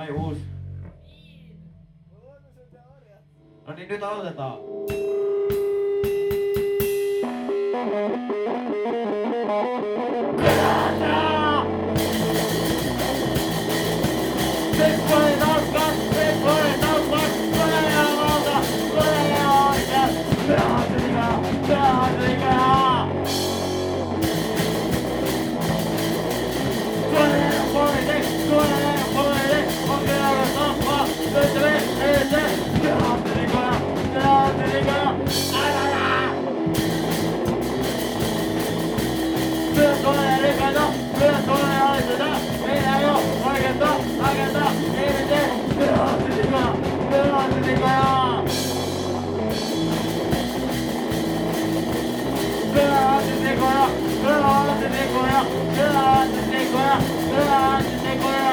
Noin uusi. No niin, nyt aloitetaan. Seppo Nicholas.